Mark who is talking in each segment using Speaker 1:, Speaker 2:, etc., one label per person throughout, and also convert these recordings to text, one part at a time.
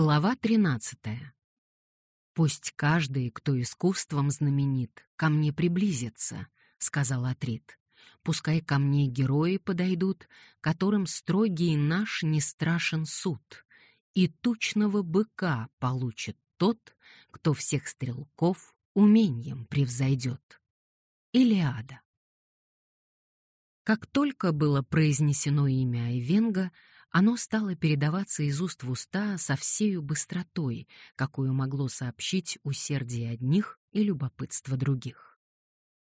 Speaker 1: Глава 13. Пусть каждый, кто искусством знаменит, ко мне приблизится, сказал Атрит. Пускай ко мне герои подойдут, которым строгий наш не страшен суд, и тучного быка получит тот, кто всех стрелков умением превзойдет. Илиада. Как только было произнесено имя Айвенга, оно стало передаваться из уст в уста со всею быстротой, какую могло сообщить усердие одних и любопытство других.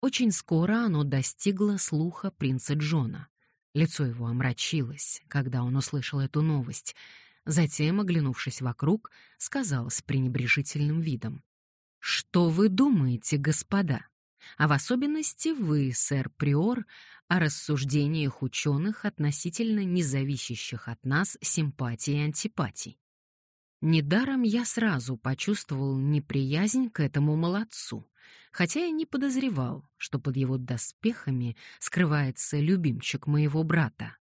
Speaker 1: Очень скоро оно достигло слуха принца Джона. Лицо его омрачилось, когда он услышал эту новость. Затем, оглянувшись вокруг, сказал с пренебрежительным видом. «Что вы думаете, господа? А в особенности вы, сэр Приор, о рассуждениях ученых относительно независящих от нас симпатий и антипатий. Недаром я сразу почувствовал неприязнь к этому молодцу, хотя и не подозревал, что под его доспехами скрывается любимчик моего брата.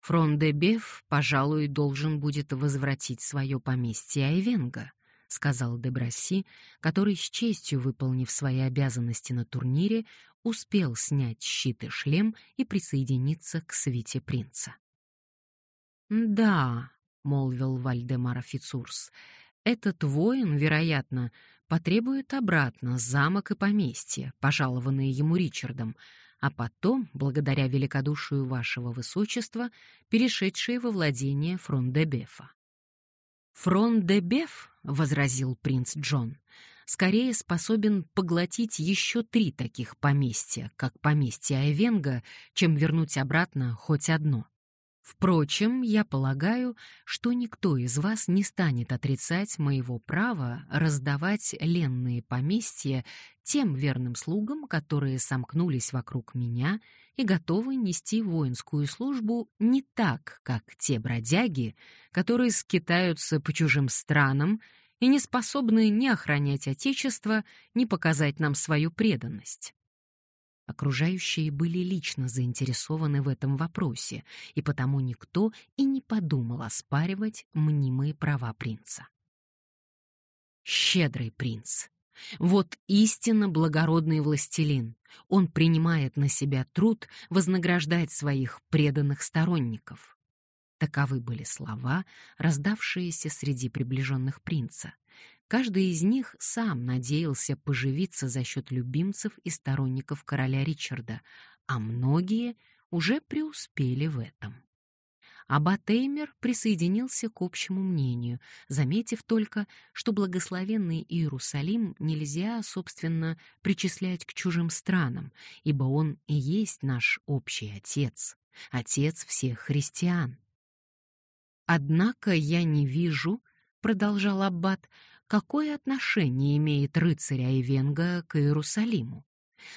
Speaker 1: Фрон де Беф, пожалуй, должен будет возвратить свое поместье Айвенга, сказал Дебраси, который с честью выполнив свои обязанности на турнире, успел снять щит и шлем и присоединиться к свите принца. «Да», — молвил Вальдемар Фиц-Урс, — «этот воин, вероятно, потребует обратно замок и поместье, пожалованные ему Ричардом, а потом, благодаря великодушию вашего высочества, перешедшие во владение Фрон-де-Бефа». «Фрон-де-Беф», — возразил принц Джон, скорее способен поглотить еще три таких поместья, как поместье Айвенга, чем вернуть обратно хоть одно. Впрочем, я полагаю, что никто из вас не станет отрицать моего права раздавать ленные поместья тем верным слугам, которые сомкнулись вокруг меня и готовы нести воинскую службу не так, как те бродяги, которые скитаются по чужим странам и не способны ни охранять Отечество, ни показать нам свою преданность. Окружающие были лично заинтересованы в этом вопросе, и потому никто и не подумал оспаривать мнимые права принца. Щедрый принц. Вот истинно благородный властелин. Он принимает на себя труд вознаграждать своих преданных сторонников. Таковы были слова, раздавшиеся среди приближенных принца. Каждый из них сам надеялся поживиться за счет любимцев и сторонников короля Ричарда, а многие уже преуспели в этом. Аббат Эймер присоединился к общему мнению, заметив только, что благословенный Иерусалим нельзя, собственно, причислять к чужим странам, ибо он и есть наш общий отец, отец всех христиан. Однако я не вижу, продолжал аббат, какое отношение имеет рыцарь Айвенга к Иерусалиму.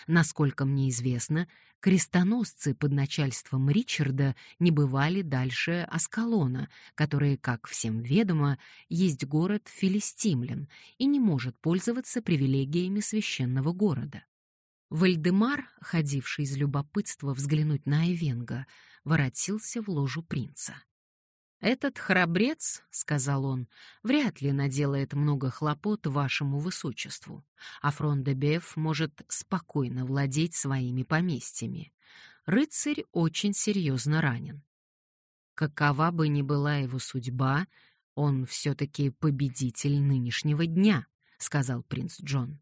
Speaker 1: Насколько мне известно, крестоносцы под начальством Ричарда не бывали дальше Аскалона, который, как всем ведомо, есть город Филистимлян и не может пользоваться привилегиями священного города. Вальдемар, ходивший из любопытства взглянуть на Айвенго, воротился в ложу принца. «Этот храбрец, — сказал он, — вряд ли наделает много хлопот вашему высочеству, а Фрон-де-Беф может спокойно владеть своими поместьями. Рыцарь очень серьезно ранен. Какова бы ни была его судьба, он все-таки победитель нынешнего дня, — сказал принц Джон.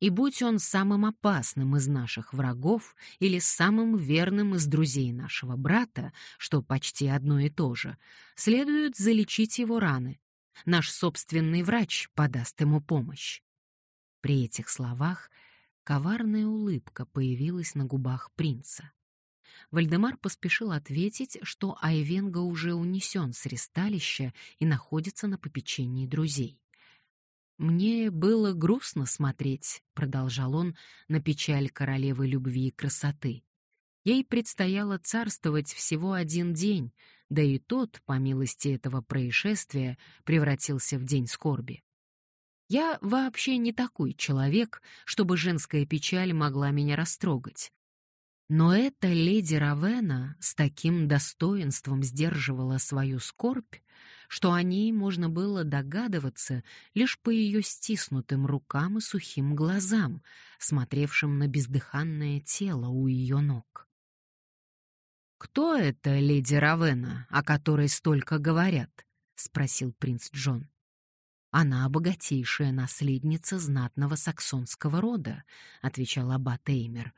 Speaker 1: «И будь он самым опасным из наших врагов или самым верным из друзей нашего брата, что почти одно и то же, следует залечить его раны. Наш собственный врач подаст ему помощь». При этих словах коварная улыбка появилась на губах принца. Вальдемар поспешил ответить, что Айвенга уже унесен с ресталища и находится на попечении друзей. «Мне было грустно смотреть», — продолжал он, — «на печаль королевы любви и красоты. Ей предстояло царствовать всего один день, да и тот, по милости этого происшествия, превратился в день скорби. Я вообще не такой человек, чтобы женская печаль могла меня растрогать. Но эта леди Равена с таким достоинством сдерживала свою скорбь, что о ней можно было догадываться лишь по ее стиснутым рукам и сухим глазам, смотревшим на бездыханное тело у ее ног. «Кто это леди Равена, о которой столько говорят?» — спросил принц Джон. «Она богатейшая наследница знатного саксонского рода», — отвечал аббат Эймер.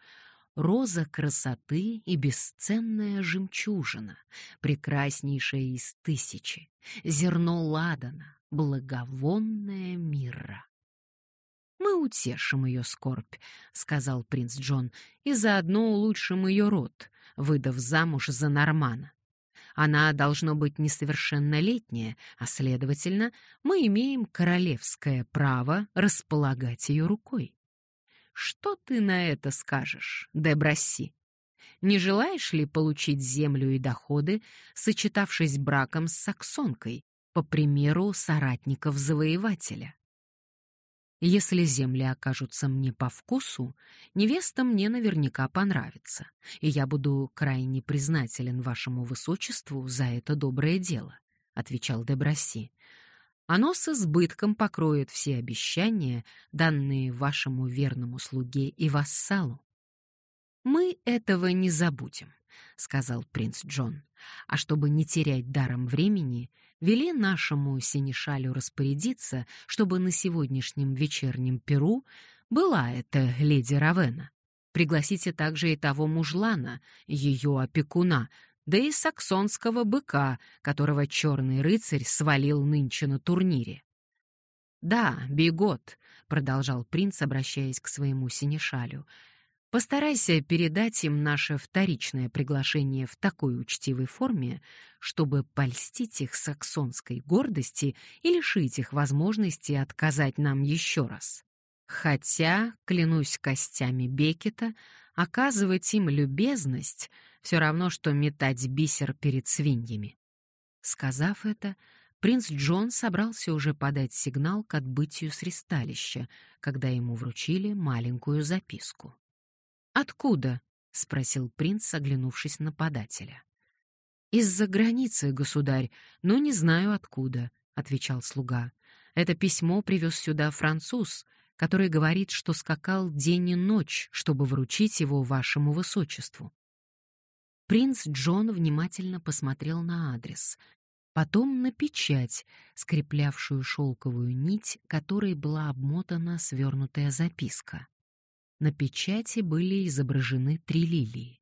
Speaker 1: «Роза красоты и бесценная жемчужина, прекраснейшая из тысячи, зерно ладана, благовонная мира». «Мы утешим ее скорбь», — сказал принц Джон, «и заодно улучшим ее род, выдав замуж за Нормана. Она должно быть несовершеннолетняя, а, следовательно, мы имеем королевское право располагать ее рукой. Что ты на это скажешь, Дебрасси? Не желаешь ли получить землю и доходы, сочетавшись браком с саксонкой, по примеру соратников-завоевателя? Если земли окажутся мне по вкусу, невеста мне наверняка понравится, и я буду крайне признателен вашему высочеству за это доброе дело, отвечал Дебраси. Оно с избытком покроет все обещания, данные вашему верному слуге и вассалу. Мы этого не забудем, сказал принц Джон. А чтобы не терять даром времени, вели нашему синешалю распорядиться, чтобы на сегодняшнем вечернем перу была эта леди Равена. Пригласите также и того мужлана, ее опекуна, да и саксонского быка, которого черный рыцарь свалил нынче на турнире. «Да, Бигот», — продолжал принц, обращаясь к своему синешалю, — Постарайся передать им наше вторичное приглашение в такой учтивой форме, чтобы польстить их саксонской гордости и лишить их возможности отказать нам еще раз. Хотя, клянусь костями Бекета, оказывать им любезность все равно, что метать бисер перед свиньями. Сказав это, принц Джон собрался уже подать сигнал к отбытию с когда ему вручили маленькую записку. «Откуда?» — спросил принц, оглянувшись на подателя. «Из-за границы, государь, но не знаю откуда», — отвечал слуга. «Это письмо привез сюда француз, который говорит, что скакал день и ночь, чтобы вручить его вашему высочеству». Принц Джон внимательно посмотрел на адрес, потом на печать, скреплявшую шелковую нить, которой была обмотана свернутая записка. На печати были изображены три лилии.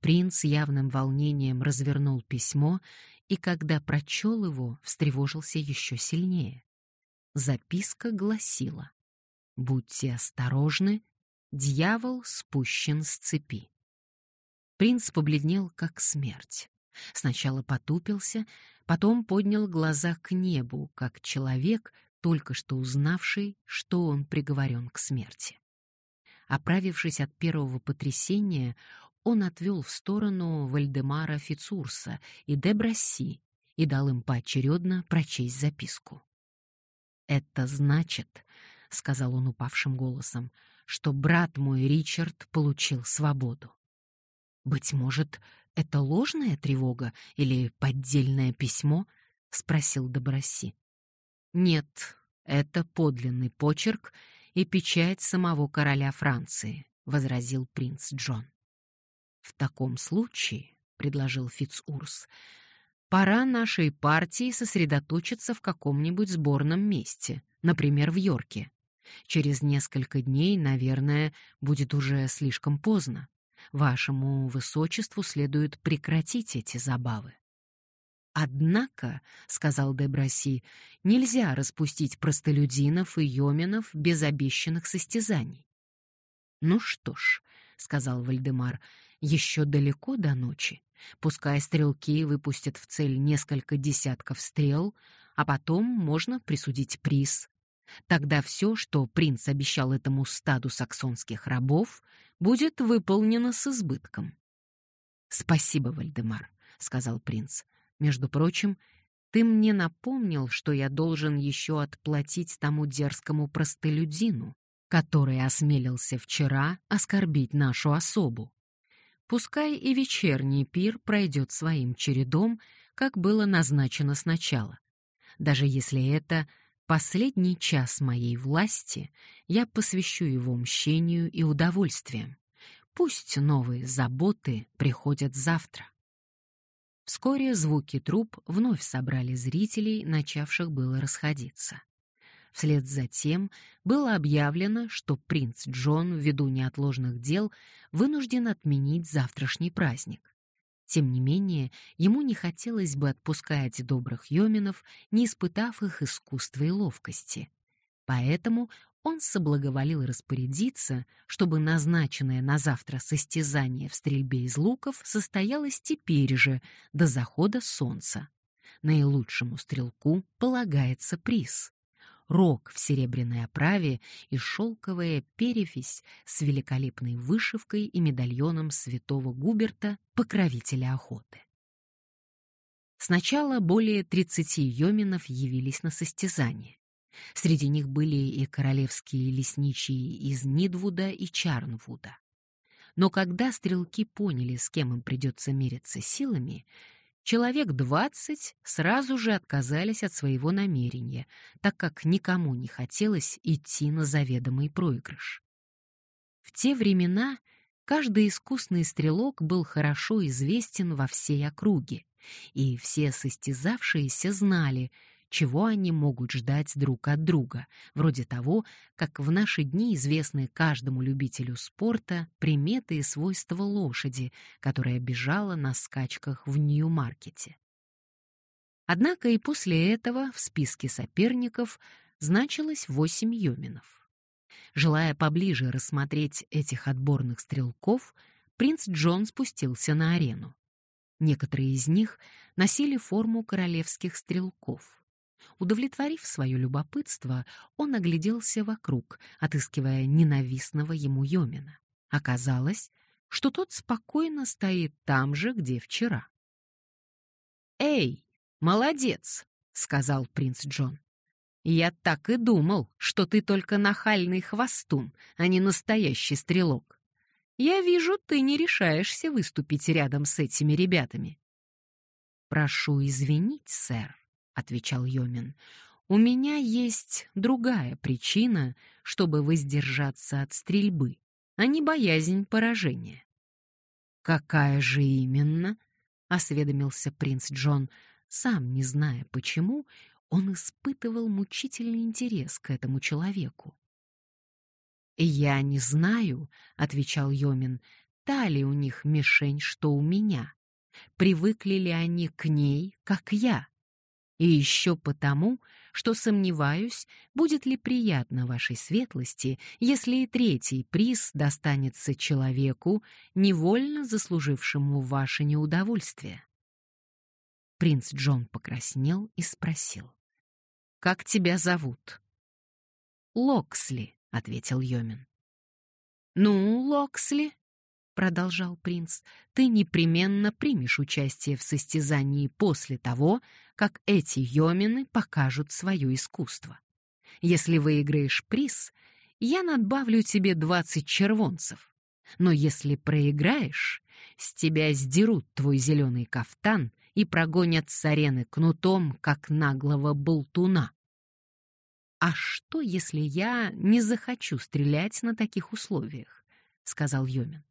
Speaker 1: Принц явным волнением развернул письмо и, когда прочел его, встревожился еще сильнее. Записка гласила «Будьте осторожны, дьявол спущен с цепи». Принц побледнел, как смерть. Сначала потупился, потом поднял глаза к небу, как человек, только что узнавший, что он приговорен к смерти. Оправившись от первого потрясения, он отвел в сторону Вальдемара Фицурса и Дебрасси и дал им поочередно прочесть записку. «Это значит, — сказал он упавшим голосом, — что брат мой Ричард получил свободу. Быть может, это ложная тревога или поддельное письмо? — спросил Дебрасси. Нет, это подлинный почерк и печать самого короля Франции, возразил принц Джон. В таком случае, предложил Фицурс, пора нашей партии сосредоточиться в каком-нибудь сборном месте, например, в Йорке. Через несколько дней, наверное, будет уже слишком поздно. Вашему высочеству следует прекратить эти забавы. Однако, — сказал Деброси, — нельзя распустить простолюдинов и йоминов без обещанных состязаний. Ну что ж, — сказал Вальдемар, — еще далеко до ночи. Пускай стрелки выпустят в цель несколько десятков стрел, а потом можно присудить приз. Тогда все, что принц обещал этому стаду саксонских рабов, будет выполнено с избытком. «Спасибо, Вальдемар», — сказал принц. Между прочим, ты мне напомнил, что я должен еще отплатить тому дерзкому простолюдину, который осмелился вчера оскорбить нашу особу. Пускай и вечерний пир пройдет своим чередом, как было назначено сначала. Даже если это последний час моей власти, я посвящу его мщению и удовольствиям. Пусть новые заботы приходят завтра. Вскоре звуки труп вновь собрали зрителей, начавших было расходиться. Вслед за тем было объявлено, что принц Джон ввиду неотложных дел вынужден отменить завтрашний праздник. Тем не менее, ему не хотелось бы отпускать добрых йоминов, не испытав их искусства и ловкости. Поэтому он соблаговолил распорядиться, чтобы назначенное на завтра состязание в стрельбе из луков состоялось теперь же, до захода солнца. Наилучшему стрелку полагается приз рог в серебряной оправе и шелковая перевесь с великолепной вышивкой и медальоном святого Губерта, покровителя охоты. Сначала более 30 йоминов явились на состязание. Среди них были и королевские лесничие из Нидвуда и Чарнвуда. Но когда стрелки поняли, с кем им придется мериться силами, человек двадцать сразу же отказались от своего намерения, так как никому не хотелось идти на заведомый проигрыш. В те времена каждый искусный стрелок был хорошо известен во всей округе, и все состязавшиеся знали, чего они могут ждать друг от друга, вроде того, как в наши дни известны каждому любителю спорта приметы и свойства лошади, которая бежала на скачках в Нью-Маркете. Однако и после этого в списке соперников значилось восемь йоминов. Желая поближе рассмотреть этих отборных стрелков, принц Джон спустился на арену. Некоторые из них носили форму королевских стрелков. Удовлетворив свое любопытство, он огляделся вокруг, отыскивая ненавистного ему Йомина. Оказалось, что тот спокойно стоит там же, где вчера. «Эй, молодец!» — сказал принц Джон. «Я так и думал, что ты только нахальный хвостун, а не настоящий стрелок. Я вижу, ты не решаешься выступить рядом с этими ребятами». «Прошу извинить, сэр», отвечал Йомин. У меня есть другая причина, чтобы воздержаться от стрельбы, а не боязнь поражения. Какая же именно? осведомился принц Джон, сам не зная почему, он испытывал мучительный интерес к этому человеку. «Я не знаю», — отвечал Йомин, — «та ли у них мишень, что у меня? Привыкли ли они к ней, как я? И еще потому, что сомневаюсь, будет ли приятно вашей светлости, если и третий приз достанется человеку, невольно заслужившему ваше неудовольствие. Принц Джон покраснел и спросил. «Как тебя зовут?» «Локсли», — ответил Йомин. «Ну, Локсли», продолжал принц, ты непременно примешь участие в состязании после того, как эти йомины покажут свое искусство. Если выиграешь приз, я надбавлю тебе двадцать червонцев. Но если проиграешь, с тебя сдерут твой зеленый кафтан и прогонят с арены кнутом, как наглого болтуна. «А что, если я не захочу стрелять на таких условиях?» — сказал Йомин.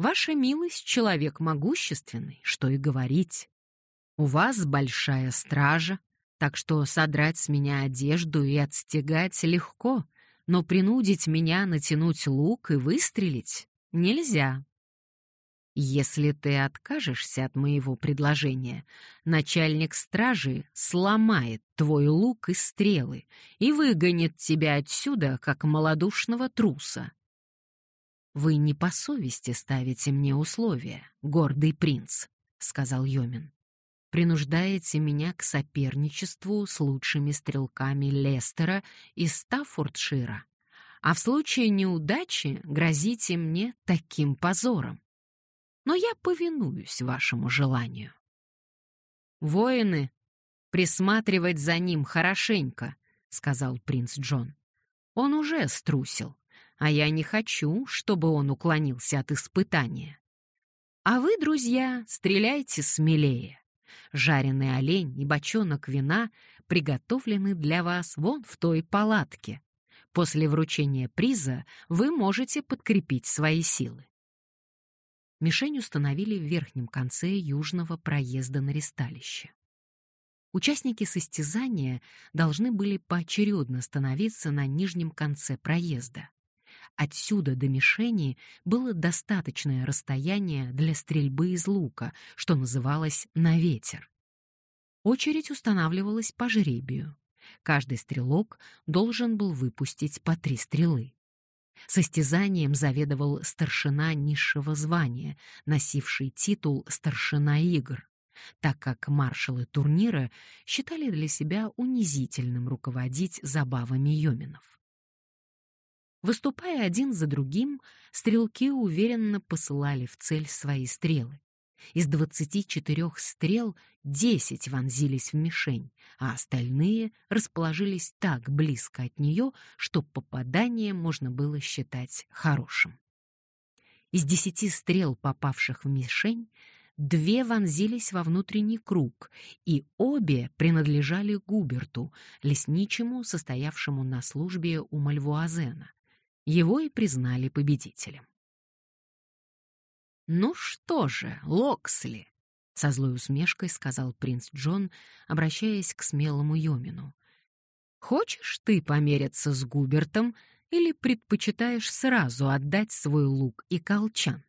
Speaker 1: Ваша милость — человек могущественный, что и говорить. У вас большая стража, так что содрать с меня одежду и отстегать легко, но принудить меня натянуть лук и выстрелить нельзя. Если ты откажешься от моего предложения, начальник стражи сломает твой лук и стрелы и выгонит тебя отсюда, как малодушного труса. «Вы не по совести ставите мне условия, гордый принц», — сказал Йомин. «Принуждаете меня к соперничеству с лучшими стрелками Лестера и Стаффордшира, а в случае неудачи грозите мне таким позором. Но я повинуюсь вашему желанию». «Воины, присматривать за ним хорошенько», — сказал принц Джон. «Он уже струсил а я не хочу, чтобы он уклонился от испытания. А вы, друзья, стреляйте смелее. Жареный олень и бочонок вина приготовлены для вас вон в той палатке. После вручения приза вы можете подкрепить свои силы. Мишень установили в верхнем конце южного проезда на ристалище. Участники состязания должны были поочередно становиться на нижнем конце проезда. Отсюда до мишени было достаточное расстояние для стрельбы из лука, что называлось «на ветер». Очередь устанавливалась по жребию. Каждый стрелок должен был выпустить по три стрелы. Состязанием заведовал старшина низшего звания, носивший титул «старшина игр», так как маршалы турнира считали для себя унизительным руководить забавами йоминов. Выступая один за другим, стрелки уверенно посылали в цель свои стрелы. Из 24 стрел 10 вонзились в мишень, а остальные расположились так близко от нее, что попадание можно было считать хорошим. Из 10 стрел, попавших в мишень, две вонзились во внутренний круг, и обе принадлежали Губерту, лесничему, состоявшему на службе у Мальвуазена. Его и признали победителем. «Ну что же, Локсли!» — со злой усмешкой сказал принц Джон, обращаясь к смелому Йомину. «Хочешь ты помериться с Губертом или предпочитаешь сразу отдать свой лук и колчан?»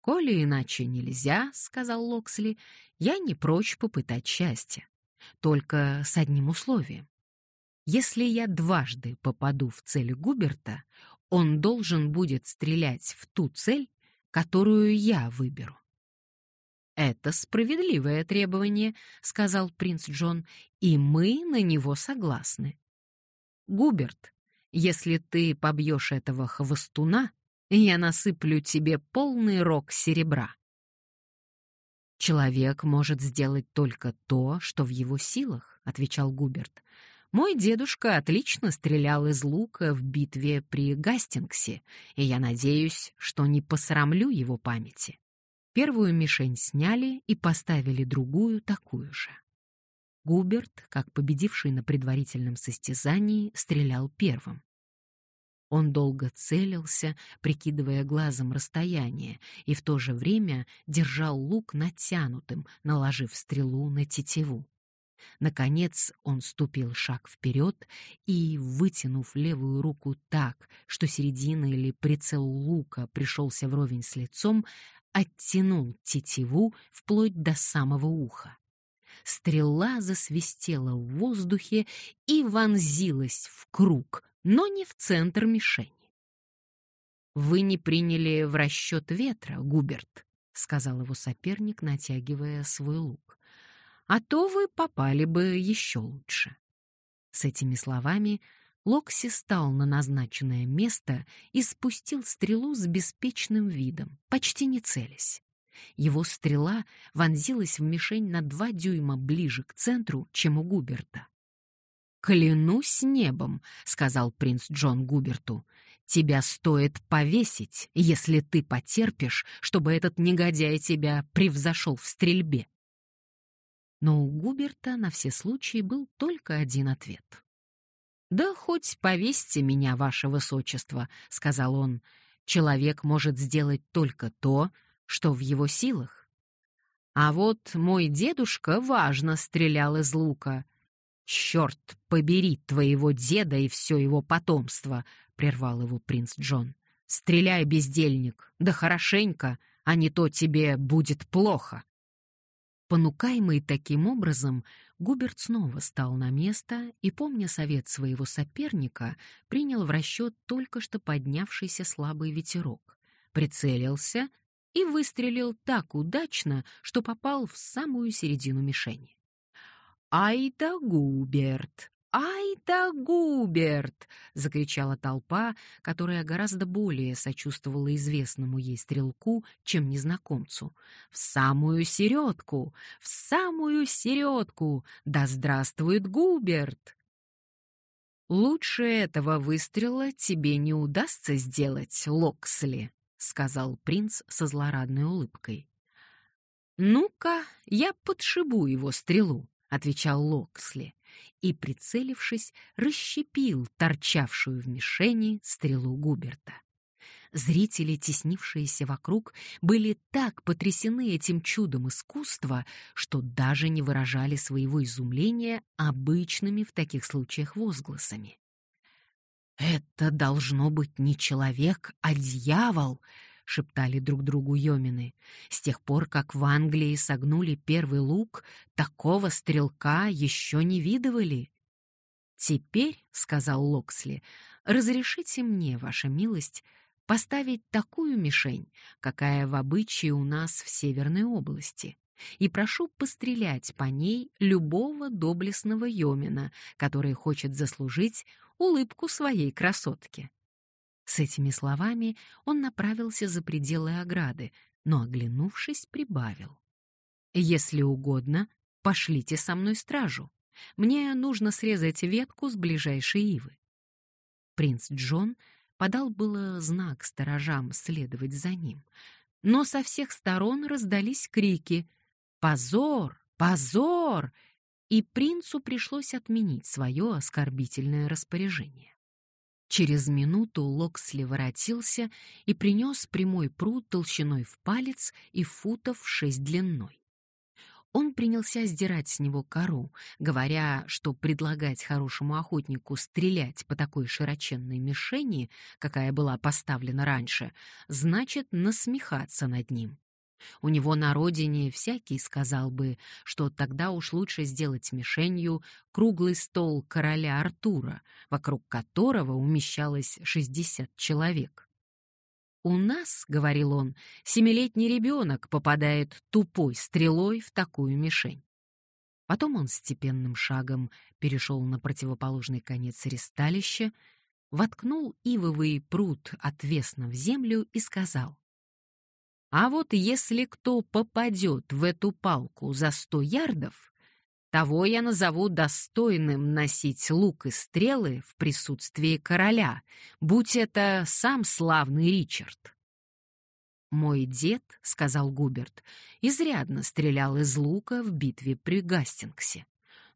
Speaker 1: «Коли иначе нельзя», — сказал Локсли, — «я не прочь попытать счастье. Только с одним условием. Если я дважды попаду в цель Губерта, он должен будет стрелять в ту цель, которую я выберу. «Это справедливое требование», — сказал принц Джон, — «и мы на него согласны». «Губерт, если ты побьешь этого хвостуна, я насыплю тебе полный рог серебра». «Человек может сделать только то, что в его силах», — отвечал Губерт. Мой дедушка отлично стрелял из лука в битве при Гастингсе, и я надеюсь, что не посрамлю его памяти. Первую мишень сняли и поставили другую такую же. Губерт, как победивший на предварительном состязании, стрелял первым. Он долго целился, прикидывая глазом расстояние, и в то же время держал лук натянутым, наложив стрелу на тетиву. Наконец он ступил шаг вперед и, вытянув левую руку так, что середина или прицел лука пришелся вровень с лицом, оттянул тетиву вплоть до самого уха. Стрела засвистела в воздухе и вонзилась в круг, но не в центр мишени. «Вы не приняли в расчет ветра, Губерт», — сказал его соперник, натягивая свой лук а то вы попали бы еще лучше. С этими словами Локси стал на назначенное место и спустил стрелу с беспечным видом, почти не целясь. Его стрела вонзилась в мишень на два дюйма ближе к центру, чем у Губерта. «Клянусь небом», — сказал принц Джон Губерту, — «тебя стоит повесить, если ты потерпишь, чтобы этот негодяй тебя превзошел в стрельбе». Но у Губерта на все случаи был только один ответ. «Да хоть повесьте меня, ваше высочество», — сказал он. «Человек может сделать только то, что в его силах. А вот мой дедушка важно стрелял из лука. «Черт побери твоего деда и все его потомство!» — прервал его принц Джон. «Стреляй, бездельник, да хорошенько, а не то тебе будет плохо». Понукаемый таким образом, Губерт снова стал на место и, помня совет своего соперника, принял в расчет только что поднявшийся слабый ветерок, прицелился и выстрелил так удачно, что попал в самую середину мишени. «Ай да Губерт! «Ай да Губерт!» — закричала толпа, которая гораздо более сочувствовала известному ей стрелку, чем незнакомцу. «В самую середку! В самую середку! Да здравствует Губерт!» «Лучше этого выстрела тебе не удастся сделать, Локсли», — сказал принц со злорадной улыбкой. «Ну-ка, я подшибу его стрелу», — отвечал Локсли, и, прицелившись, расщепил торчавшую в мишени стрелу Губерта. Зрители, теснившиеся вокруг, были так потрясены этим чудом искусства, что даже не выражали своего изумления обычными в таких случаях возгласами. «Это должно быть не человек, а дьявол!» — шептали друг другу Йомины. «С тех пор, как в Англии согнули первый лук, такого стрелка еще не видывали». «Теперь, — сказал Локсли, — разрешите мне, ваша милость, поставить такую мишень, какая в обычае у нас в Северной области, и прошу пострелять по ней любого доблестного Йомина, который хочет заслужить улыбку своей красотки. С этими словами он направился за пределы ограды, но, оглянувшись, прибавил. «Если угодно, пошлите со мной стражу. Мне нужно срезать ветку с ближайшей ивы». Принц Джон подал было знак сторожам следовать за ним, но со всех сторон раздались крики «Позор! Позор!» и принцу пришлось отменить свое оскорбительное распоряжение. Через минуту Локсли воротился и принес прямой пруд толщиной в палец и футов шесть длиной. Он принялся сдирать с него кору, говоря, что предлагать хорошему охотнику стрелять по такой широченной мишени, какая была поставлена раньше, значит насмехаться над ним. У него на родине всякий сказал бы, что тогда уж лучше сделать мишенью круглый стол короля Артура, вокруг которого умещалось 60 человек. «У нас, — говорил он, — семилетний ребенок попадает тупой стрелой в такую мишень». Потом он степенным шагом перешел на противоположный конец ресталища, воткнул ивовый пруд отвесно в землю и сказал, «А вот если кто попадет в эту палку за сто ярдов, того я назову достойным носить лук и стрелы в присутствии короля, будь это сам славный Ричард. «Мой дед, — сказал Губерт, — изрядно стрелял из лука в битве при Гастингсе,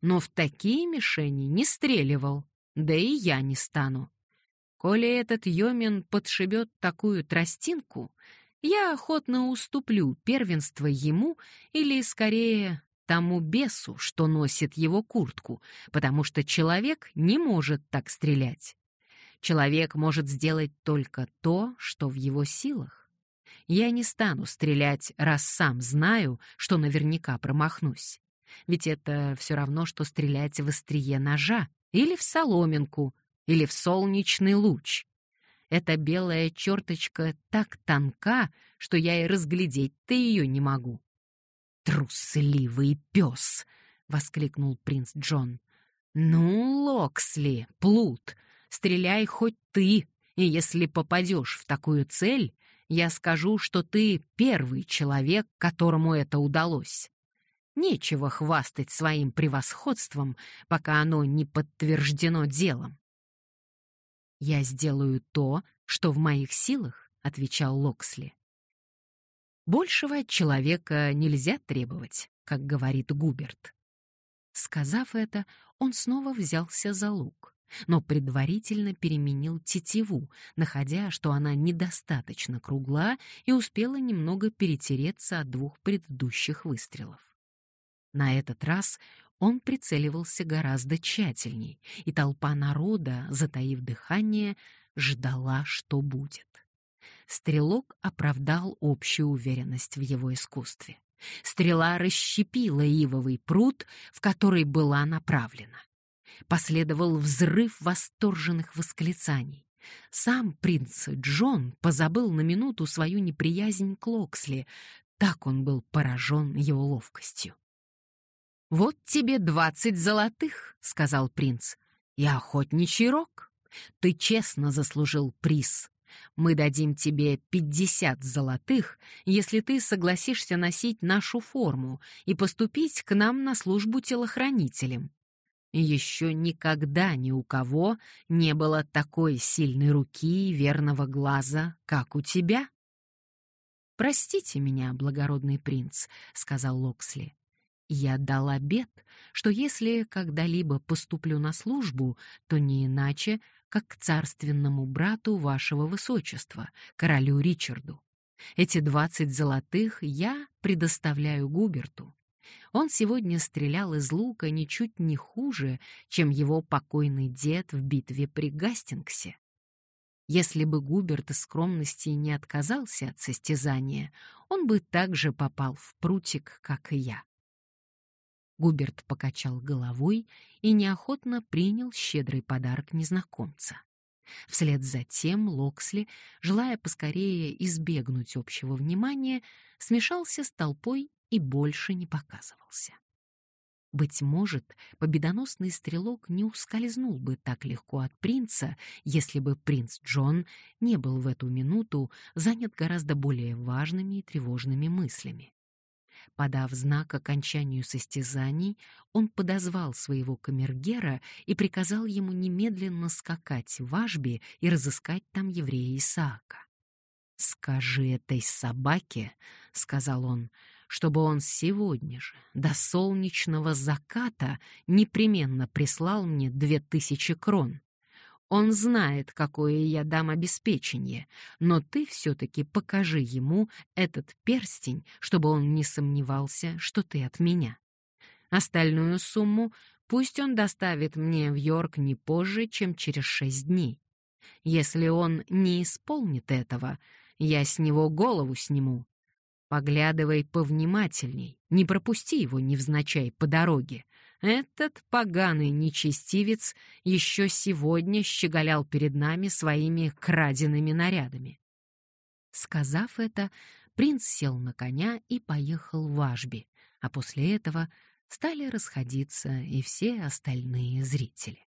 Speaker 1: но в такие мишени не стреливал, да и я не стану. Коли этот Йомин подшибет такую тростинку, я охотно уступлю первенство ему или, скорее, тому бесу, что носит его куртку, потому что человек не может так стрелять. Человек может сделать только то, что в его силах. Я не стану стрелять, раз сам знаю, что наверняка промахнусь. Ведь это все равно, что стрелять в острие ножа, или в соломинку, или в солнечный луч. Эта белая черточка так тонка, что я и разглядеть-то ее не могу. «Трусливый пес!» — воскликнул принц Джон. «Ну, Локсли, плут, стреляй хоть ты, и если попадешь в такую цель, я скажу, что ты первый человек, которому это удалось. Нечего хвастать своим превосходством, пока оно не подтверждено делом». «Я сделаю то, что в моих силах», — отвечал Локсли. Большего человека нельзя требовать, как говорит Губерт. Сказав это, он снова взялся за лук, но предварительно переменил тетиву, находя, что она недостаточно кругла и успела немного перетереться от двух предыдущих выстрелов. На этот раз он прицеливался гораздо тщательней, и толпа народа, затаив дыхание, ждала, что будет. Стрелок оправдал общую уверенность в его искусстве. Стрела расщепила ивовый пруд, в который была направлена. Последовал взрыв восторженных восклицаний. Сам принц Джон позабыл на минуту свою неприязнь к Локсли, так он был поражен его ловкостью. «Вот тебе двадцать золотых», — сказал принц, — «и охотничий рог. Ты честно заслужил приз, мы дадим тебе 50 золотых, если ты согласишься носить нашу форму и поступить к нам на службу телохранителем. Еще никогда ни у кого не было такой сильной руки и верного глаза, как у тебя. «Простите меня, благородный принц», — сказал Локсли. «Я дал обет, что если когда-либо поступлю на службу, то не иначе, как к царственному брату вашего высочества, королю Ричарду. Эти двадцать золотых я предоставляю Губерту. Он сегодня стрелял из лука ничуть не хуже, чем его покойный дед в битве при Гастингсе. Если бы Губерт из скромности не отказался от состязания, он бы также попал в прутик, как и я. Губерт покачал головой и неохотно принял щедрый подарок незнакомца. Вслед за тем Локсли, желая поскорее избегнуть общего внимания, смешался с толпой и больше не показывался. Быть может, победоносный стрелок не ускользнул бы так легко от принца, если бы принц Джон не был в эту минуту занят гораздо более важными и тревожными мыслями. Подав знак окончанию состязаний, он подозвал своего камергера и приказал ему немедленно скакать в Ашби и разыскать там еврея Исаака. «Скажи этой собаке, — сказал он, — чтобы он сегодня же, до солнечного заката, непременно прислал мне две тысячи крон. Он знает, какое я дам обеспечение, но ты все-таки покажи ему этот перстень, чтобы он не сомневался, что ты от меня. Остальную сумму пусть он доставит мне в Йорк не позже, чем через шесть дней. Если он не исполнит этого, я с него голову сниму. Поглядывай повнимательней, не пропусти его невзначай по дороге, этот поганый нечестивец еще сегодня щеголял перед нами своими краденными нарядами. Сказав это, принц сел на коня и поехал в Ашби, а после этого стали расходиться и все остальные зрители.